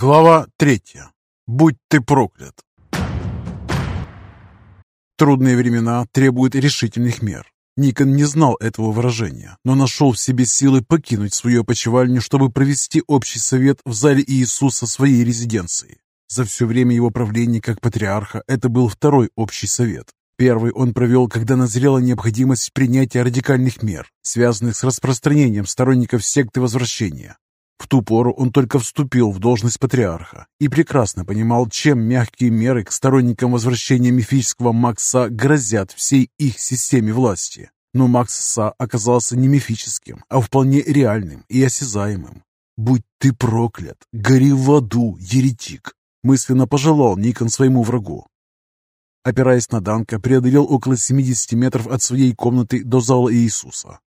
Глава третья. Будь ты проклят. Трудные времена требуют решительных мер. Никон не знал этого выражения, но нашел в себе силы покинуть свою опочивальню, чтобы провести общий совет в зале Иисуса своей резиденции. За все время его правления как патриарха это был второй общий совет. Первый он провел, когда назрела необходимость принятия радикальных мер, связанных с распространением сторонников секты Возвращения. В ту пору он только вступил в должность патриарха и прекрасно понимал, чем мягкие меры к сторонникам возвращения мифического Макса грозят всей их системе власти. Но Макс Са оказался не мифическим, а вполне реальным и осязаемым. «Будь ты проклят! Гори в аду, еретик!» мысленно пожелал Никон своему врагу. Опираясь на Данка, преодолел около 70 метров от своей комнаты до зала Иисуса.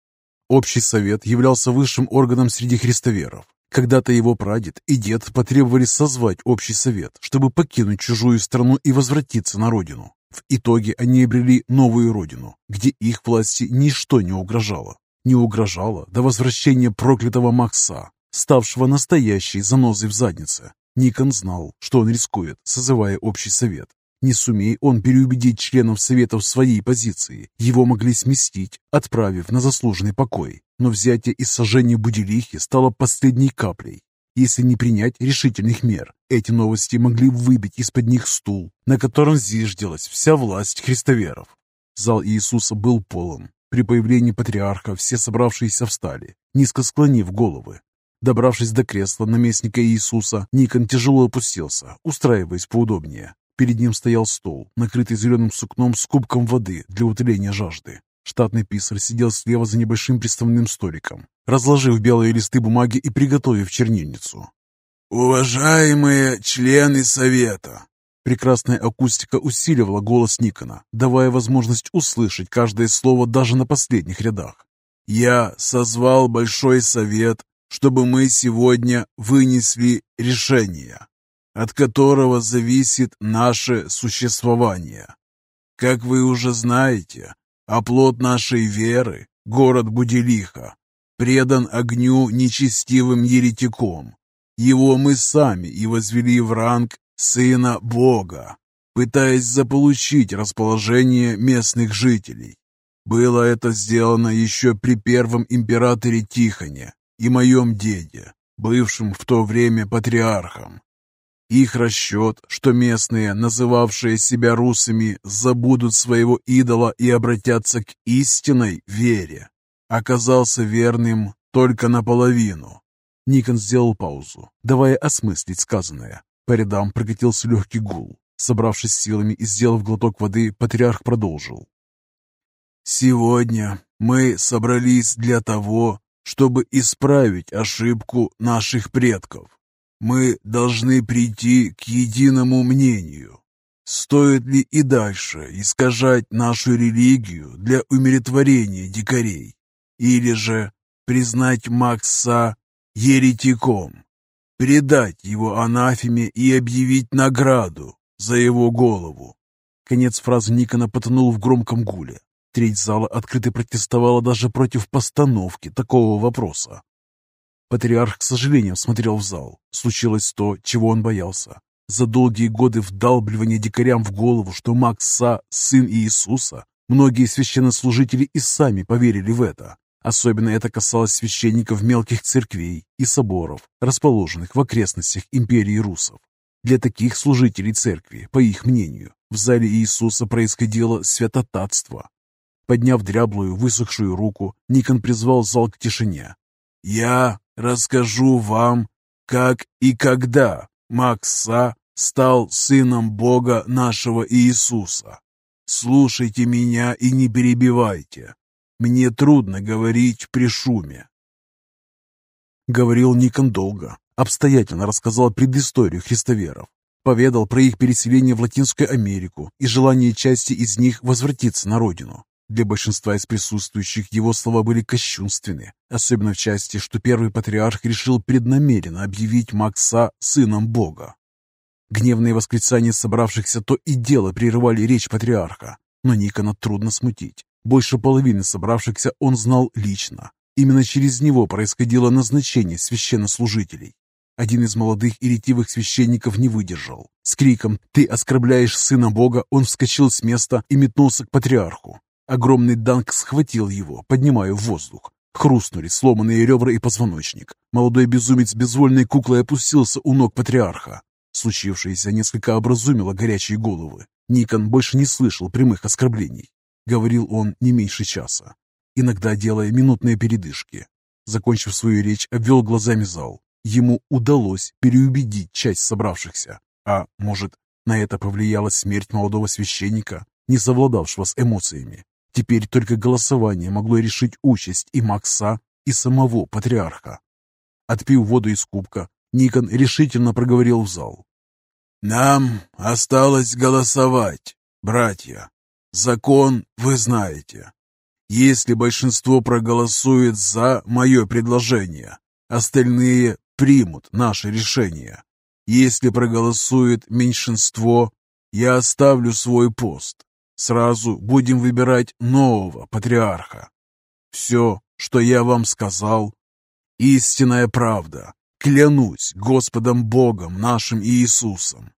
Общий совет являлся высшим органом среди христоверов. Когда-то его прадед и дед потребовали созвать общий совет, чтобы покинуть чужую страну и возвратиться на родину. В итоге они обрели новую родину, где их власти ничто не угрожало. Не угрожало до возвращения проклятого Макса, ставшего настоящей занозой в заднице. Никон знал, что он рискует, созывая общий совет, не сумей он переубедить членов Совета в своей позиции, его могли сместить, отправив на заслуженный покой. Но взятие и сожжение Будилихи стало последней каплей. Если не принять решительных мер, эти новости могли выбить из-под них стул, на котором зиждилась вся власть христоверов. Зал Иисуса был полон. При появлении патриарха все собравшиеся встали, низко склонив головы. Добравшись до кресла наместника Иисуса, Никон тяжело опустился, устраиваясь поудобнее. Перед ним стоял стол, накрытый зеленым сукном с кубком воды для утоления жажды. Штатный писарь сидел слева за небольшим приставным столиком, разложив белые листы бумаги и приготовив чернильницу. «Уважаемые члены Совета!» Прекрасная акустика усиливала голос Никона, давая возможность услышать каждое слово даже на последних рядах. «Я созвал Большой Совет, чтобы мы сегодня вынесли решение от которого зависит наше существование. Как вы уже знаете, оплот нашей веры, город Буделиха, предан огню нечестивым еретиком. Его мы сами и возвели в ранг Сына Бога, пытаясь заполучить расположение местных жителей. Было это сделано еще при первом императоре Тихоне и моем деде, бывшем в то время патриархом. Их расчет, что местные, называвшие себя русами, забудут своего идола и обратятся к истинной вере, оказался верным только наполовину. Никон сделал паузу, давая осмыслить сказанное. По рядам прокатился легкий гул. Собравшись силами и сделав глоток воды, патриарх продолжил. «Сегодня мы собрались для того, чтобы исправить ошибку наших предков. Мы должны прийти к единому мнению. Стоит ли и дальше искажать нашу религию для умиротворения дикарей? Или же признать Макса еретиком, предать его анафеме и объявить награду за его голову? Конец фразы Никона потонул в громком гуле. Треть зала открыто протестовала даже против постановки такого вопроса. Патриарх, к сожалению, смотрел в зал. Случилось то, чего он боялся. За долгие годы вдалбливания дикарям в голову, что Макса – сын Иисуса, многие священнослужители и сами поверили в это. Особенно это касалось священников мелких церквей и соборов, расположенных в окрестностях империи русов. Для таких служителей церкви, по их мнению, в зале Иисуса происходило святотатство. Подняв дряблую, высохшую руку, Никон призвал зал к тишине. «Я расскажу вам, как и когда Макса стал сыном Бога нашего Иисуса. Слушайте меня и не перебивайте. Мне трудно говорить при шуме. Говорил Никон долго, обстоятельно рассказал предысторию христоверов, поведал про их переселение в Латинскую Америку и желание части из них возвратиться на родину. Для большинства из присутствующих его слова были кощунственны, особенно в части, что первый патриарх решил преднамеренно объявить Макса сыном Бога. Гневные восклицания собравшихся то и дело прерывали речь патриарха, но Никона трудно смутить. Больше половины собравшихся он знал лично. Именно через него происходило назначение священнослужителей. Один из молодых и ретивых священников не выдержал. С криком «Ты оскорбляешь сына Бога!» он вскочил с места и метнулся к патриарху. Огромный данк схватил его, поднимая в воздух. Хрустнули сломанные ребра и позвоночник. Молодой безумец безвольной куклой опустился у ног патриарха. Случившееся несколько образумило горячие головы. Никон больше не слышал прямых оскорблений. Говорил он не меньше часа, иногда делая минутные передышки. Закончив свою речь, обвел глазами зал. Ему удалось переубедить часть собравшихся. А может, на это повлияла смерть молодого священника, не совладавшего с эмоциями. Теперь только голосование могло решить участь и Макса, и самого патриарха. Отпив воду из кубка, Никон решительно проговорил в зал. «Нам осталось голосовать, братья. Закон вы знаете. Если большинство проголосует за мое предложение, остальные примут наше решение. Если проголосует меньшинство, я оставлю свой пост. Сразу будем выбирать нового патриарха. Все, что я вам сказал, истинная правда. Клянусь Господом Богом нашим Иисусом.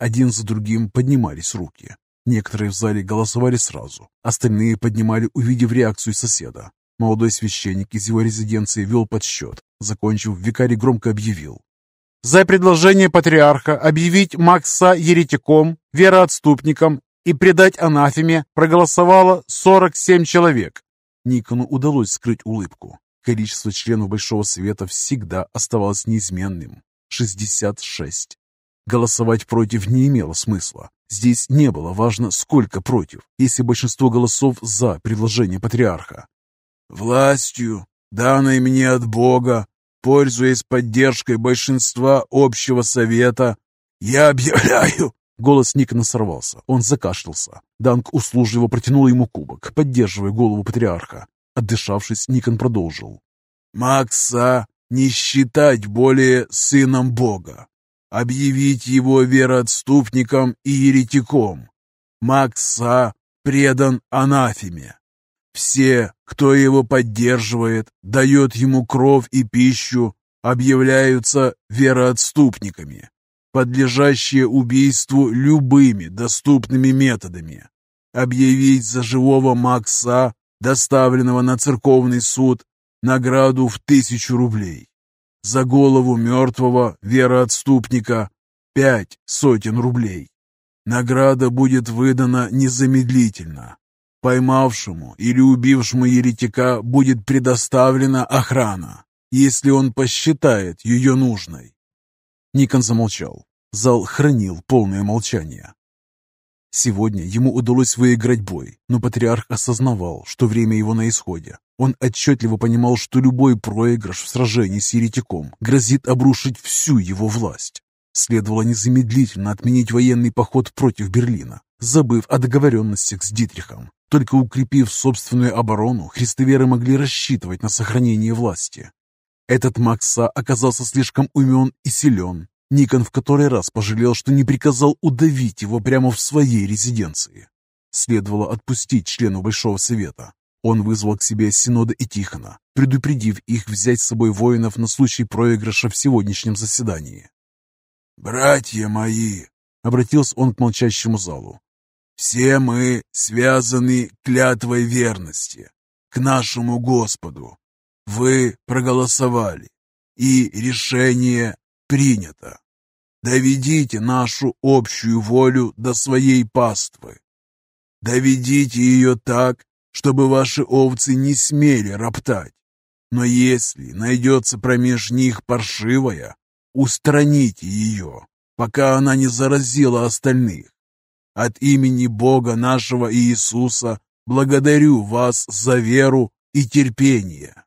Один за другим поднимались руки. Некоторые в зале голосовали сразу, остальные поднимали, увидев реакцию соседа. Молодой священник из его резиденции вел подсчет. Закончив, викарий громко объявил. «За предложение патриарха объявить Макса еретиком, вероотступником и предать анафеме проголосовало 47 человек». Никону удалось скрыть улыбку. Количество членов Большого Совета всегда оставалось неизменным – 66. Голосовать против не имело смысла. Здесь не было важно, сколько против, если большинство голосов за предложение патриарха. «Властью, данной мне от Бога, пользуясь поддержкой большинства общего совета, я объявляю...» Голос Никона сорвался. Он закашлялся. Данк услужливо протянул ему кубок, поддерживая голову патриарха. Отдышавшись, Никон продолжил. «Макса не считать более сыном Бога объявить его вероотступником и еретиком. Макса предан анафеме. Все, кто его поддерживает, дает ему кровь и пищу, объявляются вероотступниками, подлежащие убийству любыми доступными методами. Объявить за живого Макса, доставленного на церковный суд, награду в тысячу рублей. За голову мертвого вероотступника пять сотен рублей. Награда будет выдана незамедлительно. Поймавшему или убившему еретика будет предоставлена охрана, если он посчитает ее нужной. Никон замолчал. Зал хранил полное молчание. Сегодня ему удалось выиграть бой, но патриарх осознавал, что время его на исходе. Он отчетливо понимал, что любой проигрыш в сражении с еретиком грозит обрушить всю его власть. Следовало незамедлительно отменить военный поход против Берлина, забыв о договоренностях с Дитрихом. Только укрепив собственную оборону, христоверы могли рассчитывать на сохранение власти. Этот Макса оказался слишком умен и силен, Никон в который раз пожалел, что не приказал удавить его прямо в своей резиденции. Следовало отпустить членов Большого Совета. Он вызвал к себе Синода и Тихона, предупредив их взять с собой воинов на случай проигрыша в сегодняшнем заседании. «Братья мои!» — обратился он к молчащему залу. «Все мы связаны клятвой верности к нашему Господу. Вы проголосовали, и решение принято. Доведите нашу общую волю до своей паствы. Доведите ее так, чтобы ваши овцы не смели роптать. Но если найдется промеж них паршивая, устраните ее, пока она не заразила остальных. От имени Бога нашего Иисуса благодарю вас за веру и терпение.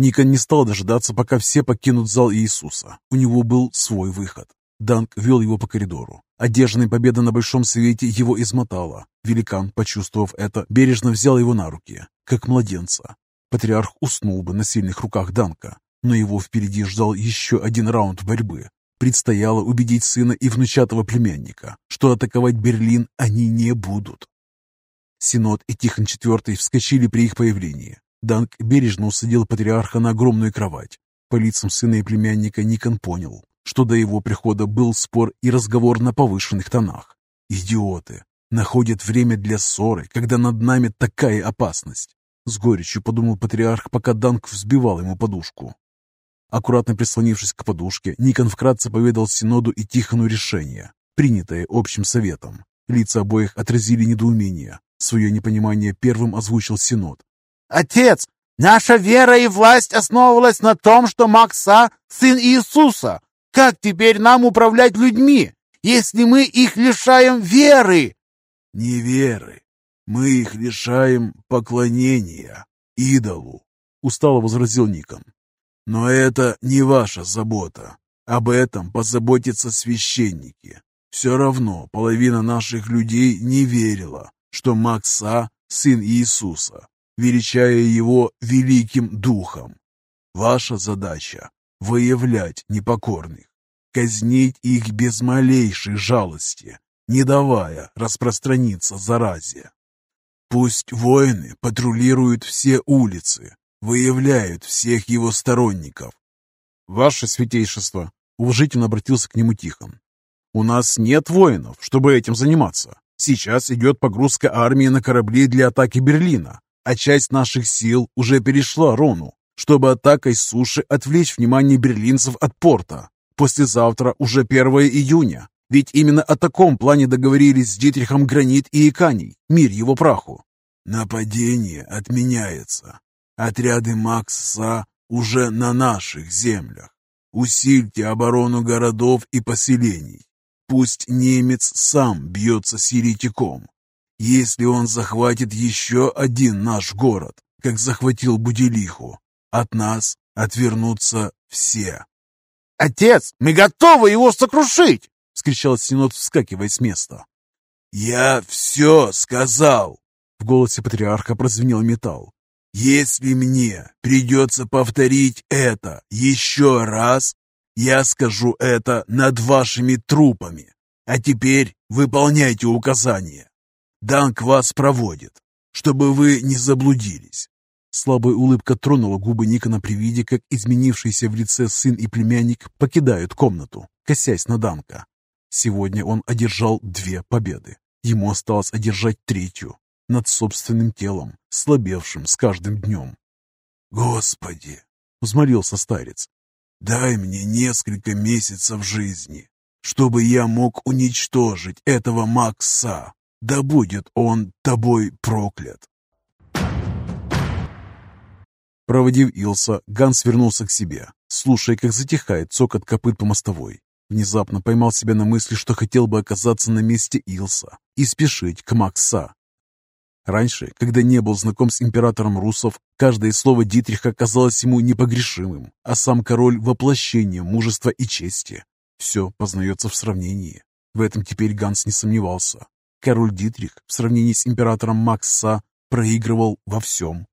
Никон не стал дожидаться, пока все покинут зал Иисуса. У него был свой выход. Данк вел его по коридору. Одержанная победа на Большом Свете его измотала. Великан, почувствовав это, бережно взял его на руки, как младенца. Патриарх уснул бы на сильных руках Данка, но его впереди ждал еще один раунд борьбы. Предстояло убедить сына и внучатого племянника, что атаковать Берлин они не будут. Синод и Тихон IV вскочили при их появлении. Данк бережно усадил патриарха на огромную кровать. По лицам сына и племянника Никон понял, что до его прихода был спор и разговор на повышенных тонах. Идиоты! Находят время для ссоры, когда над нами такая опасность. С горечью подумал патриарх, пока Данк взбивал ему подушку. Аккуратно прислонившись к подушке, Никон вкратце поведал Синоду и Тихону решение, принятое общим советом. Лица обоих отразили недоумение. Свое непонимание первым озвучил Синод. «Отец, наша вера и власть основывалась на том, что Макса — сын Иисуса. Как теперь нам управлять людьми, если мы их лишаем веры?» «Не веры. Мы их лишаем поклонения идолу», — устало возразил Никон. «Но это не ваша забота. Об этом позаботятся священники. Все равно половина наших людей не верила, что Макса — сын Иисуса, величая его великим духом. Ваша задача — выявлять непокорных, казнить их без малейшей жалости, не давая распространиться заразе. Пусть воины патрулируют все улицы, выявляют всех его сторонников. «Ваше святейшество!» — уважительно обратился к нему Тихон. «У нас нет воинов, чтобы этим заниматься. Сейчас идет погрузка армии на корабли для атаки Берлина, а часть наших сил уже перешла Рону, чтобы атакой суши отвлечь внимание берлинцев от порта. Послезавтра уже 1 июня, ведь именно о таком плане договорились с Дитрихом Гранит и Иканий, мир его праху. Нападение отменяется. Отряды Макса уже на наших землях. Усильте оборону городов и поселений. Пусть немец сам бьется с еретиком. Если он захватит еще один наш город, как захватил Буделиху, от нас отвернутся все. «Отец, мы готовы его сокрушить!» — вскричал Синод, вскакивая с места. «Я все сказал!» В голосе патриарха прозвенел металл. «Если мне придется повторить это еще раз, я скажу это над вашими трупами. А теперь выполняйте указания. Данк вас проводит, чтобы вы не заблудились». Слабая улыбка тронула губы Никона при виде, как изменившийся в лице сын и племянник покидают комнату, косясь на Данка. Сегодня он одержал две победы. Ему осталось одержать третью над собственным телом, слабевшим с каждым днем. «Господи!» — взмолился старец. «Дай мне несколько месяцев жизни, чтобы я мог уничтожить этого Макса. Да будет он тобой проклят!» Проводив Илса, Ганс вернулся к себе, слушая, как затихает цокот копыт по мостовой. Внезапно поймал себя на мысли, что хотел бы оказаться на месте Илса и спешить к Макса. Раньше, когда не был знаком с императором русов, каждое слово Дитриха казалось ему непогрешимым, а сам король – воплощением мужества и чести. Все познается в сравнении. В этом теперь Ганс не сомневался. Король Дитрих в сравнении с императором Макса проигрывал во всем.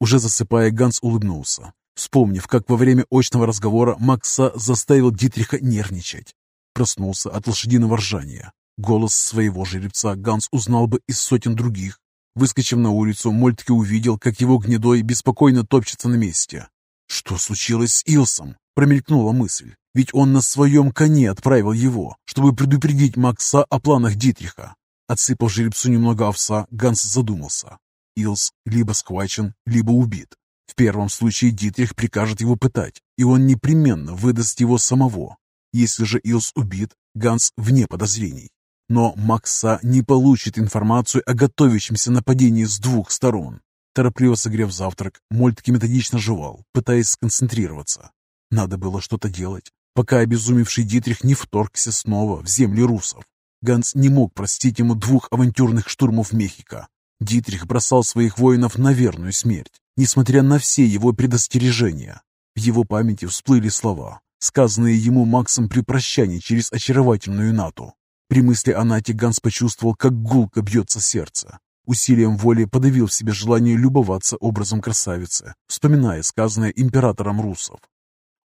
Уже засыпая, Ганс улыбнулся, вспомнив, как во время очного разговора Макса заставил Дитриха нервничать. Проснулся от лошадиного ржания. Голос своего жеребца Ганс узнал бы из сотен других. Выскочив на улицу, Мольтке увидел, как его гнедой беспокойно топчется на месте. «Что случилось с Илсом?» – промелькнула мысль. Ведь он на своем коне отправил его, чтобы предупредить Макса о планах Дитриха. Отсыпав жеребцу немного овса, Ганс задумался. Илс либо схвачен, либо убит. В первом случае Дитрих прикажет его пытать, и он непременно выдаст его самого. Если же Илс убит, Ганс вне подозрений. Но Макса не получит информацию о готовящемся нападении с двух сторон. Торопливо согрев завтрак, Мольтке методично жевал, пытаясь сконцентрироваться. Надо было что-то делать, пока обезумевший Дитрих не вторгся снова в земли русов. Ганс не мог простить ему двух авантюрных штурмов Мехико. Дитрих бросал своих воинов на верную смерть, несмотря на все его предостережения. В его памяти всплыли слова, сказанные ему Максом при прощании через очаровательную Нату. При мысли о Нате Ганс почувствовал, как гулко бьется сердце. Усилием воли подавил в себе желание любоваться образом красавицы, вспоминая сказанное императором русов.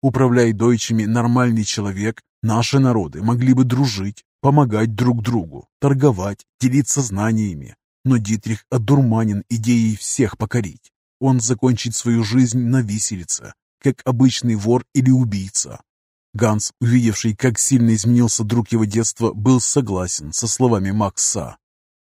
Управляя дойчами нормальный человек, наши народы могли бы дружить, помогать друг другу, торговать, делиться знаниями. Но Дитрих одурманен идеей всех покорить. Он закончит свою жизнь на виселице, как обычный вор или убийца. Ганс, увидевший, как сильно изменился друг его детства, был согласен со словами Макса.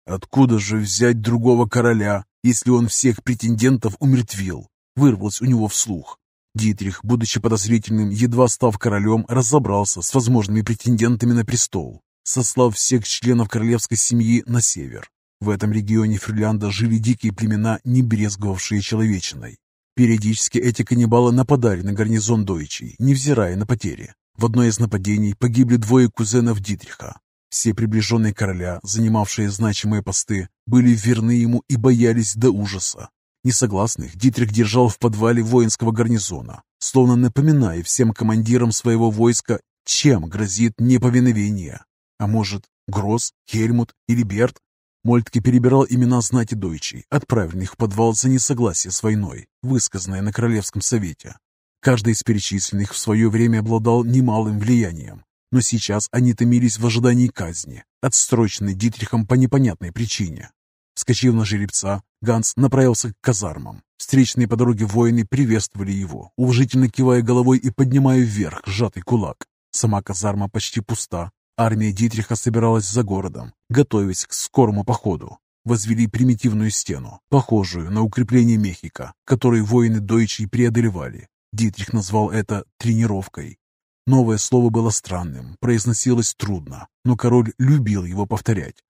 «Откуда же взять другого короля, если он всех претендентов умертвил?» вырвалось у него вслух. Дитрих, будучи подозрительным, едва став королем, разобрался с возможными претендентами на престол, сослав всех членов королевской семьи на север. В этом регионе Фрилянда жили дикие племена, не брезговавшие человечиной. Периодически эти каннибалы нападали на гарнизон Дойчей, невзирая на потери. В одной из нападений погибли двое кузенов Дитриха. Все приближенные короля, занимавшие значимые посты, были верны ему и боялись до ужаса. Несогласных Дитрих держал в подвале воинского гарнизона, словно напоминая всем командирам своего войска, чем грозит неповиновение. А может, Гросс, Хельмут или Берт? Мольтке перебирал имена знати дойчей, отправленных в подвал за несогласие с войной, высказанное на Королевском совете. Каждый из перечисленных в свое время обладал немалым влиянием, но сейчас они томились в ожидании казни, отстроченной Дитрихом по непонятной причине. Вскочив на жеребца, Ганс направился к казармам. Встречные по дороге воины приветствовали его, уважительно кивая головой и поднимая вверх сжатый кулак. Сама казарма почти пуста. Армия Дитриха собиралась за городом, готовясь к скорому походу. Возвели примитивную стену, похожую на укрепление Мехико, который воины Дойчи преодолевали. Дитрих назвал это «тренировкой». Новое слово было странным, произносилось трудно, но король любил его повторять.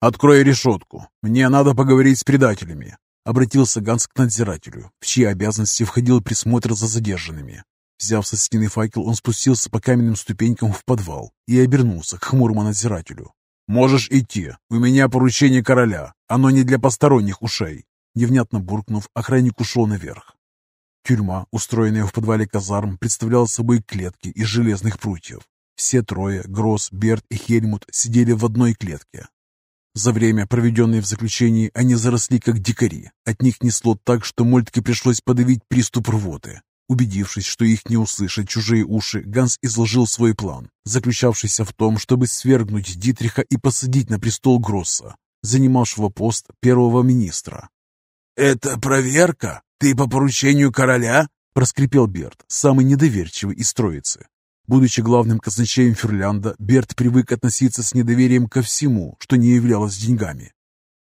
«Открой решетку. Мне надо поговорить с предателями», — обратился Ганс к надзирателю, в чьи обязанности входил присмотр за задержанными. Взяв со стены факел, он спустился по каменным ступенькам в подвал и обернулся к хмурому надзирателю. «Можешь идти. У меня поручение короля. Оно не для посторонних ушей». Невнятно буркнув, охранник ушел наверх. Тюрьма, устроенная в подвале казарм, представляла собой клетки из железных прутьев. Все трое, Гросс, Берт и Хельмут, сидели в одной клетке, за время, проведенное в заключении, они заросли как дикари. От них несло так, что Мольтке пришлось подавить приступ рвоты. Убедившись, что их не услышат чужие уши, Ганс изложил свой план, заключавшийся в том, чтобы свергнуть Дитриха и посадить на престол Гросса, занимавшего пост первого министра. «Это проверка? Ты по поручению короля?» – проскрипел Берт, самый недоверчивый из троицы. Будучи главным казначеем Ферлянда, Берт привык относиться с недоверием ко всему, что не являлось деньгами.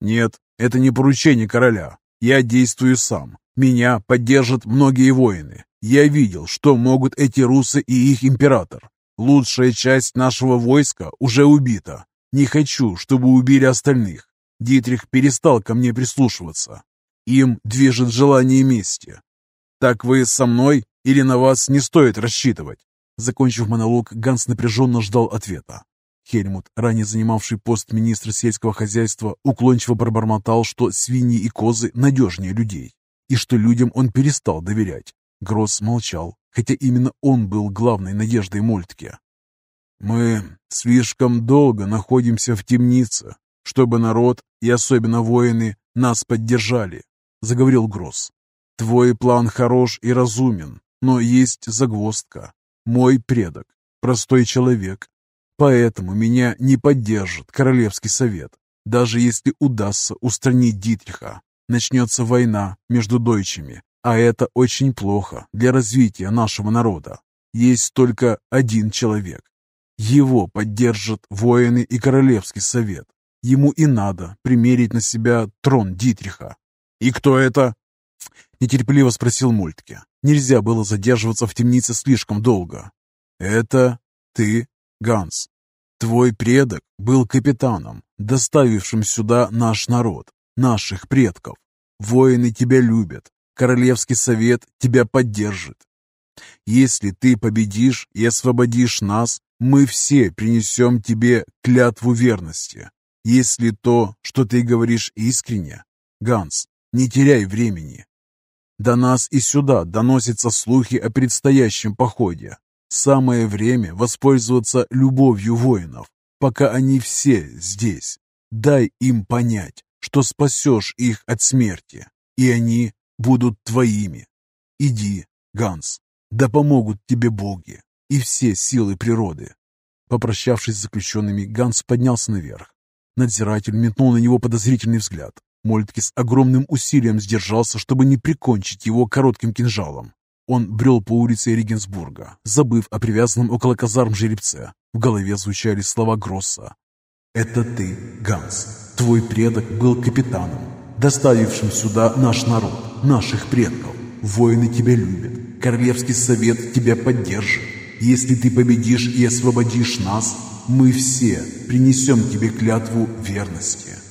«Нет, это не поручение короля. Я действую сам. Меня поддержат многие воины. Я видел, что могут эти русы и их император. Лучшая часть нашего войска уже убита. Не хочу, чтобы убили остальных. Дитрих перестал ко мне прислушиваться. Им движет желание мести. Так вы со мной или на вас не стоит рассчитывать? Закончив монолог, Ганс напряженно ждал ответа. Хельмут, ранее занимавший пост министра сельского хозяйства, уклончиво пробормотал, что свиньи и козы надежнее людей, и что людям он перестал доверять. Гросс молчал, хотя именно он был главной надеждой Мольтке. «Мы слишком долго находимся в темнице, чтобы народ, и особенно воины, нас поддержали», — заговорил Гросс. «Твой план хорош и разумен, но есть загвоздка. Мой предок, простой человек. Поэтому меня не поддержит Королевский совет. Даже если удастся устранить Дитриха, начнется война между дойчами, а это очень плохо для развития нашего народа. Есть только один человек. Его поддержат воины и Королевский совет. Ему и надо примерить на себя трон Дитриха. «И кто это?» — нетерпеливо спросил Мультке. Нельзя было задерживаться в темнице слишком долго. «Это ты, Ганс. Твой предок был капитаном, доставившим сюда наш народ, наших предков. Воины тебя любят, Королевский совет тебя поддержит. Если ты победишь и освободишь нас, мы все принесем тебе клятву верности. Если то, что ты говоришь искренне, Ганс, не теряй времени. До нас и сюда доносятся слухи о предстоящем походе. Самое время воспользоваться любовью воинов, пока они все здесь. Дай им понять, что спасешь их от смерти, и они будут твоими. Иди, Ганс, да помогут тебе боги и все силы природы. Попрощавшись с заключенными, Ганс поднялся наверх. Надзиратель метнул на него подозрительный взгляд. Мольтке с огромным усилием сдержался, чтобы не прикончить его коротким кинжалом. Он брел по улице Регенсбурга, забыв о привязанном около казарм жеребце. В голове звучали слова Гросса. «Это ты, Ганс. Твой предок был капитаном, доставившим сюда наш народ, наших предков. Воины тебя любят, Королевский совет тебя поддержит. Если ты победишь и освободишь нас, мы все принесем тебе клятву верности».